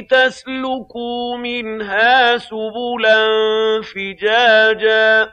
لِتَسْلُكُوا مِنْهَا سُبُلًا فِجَاجًا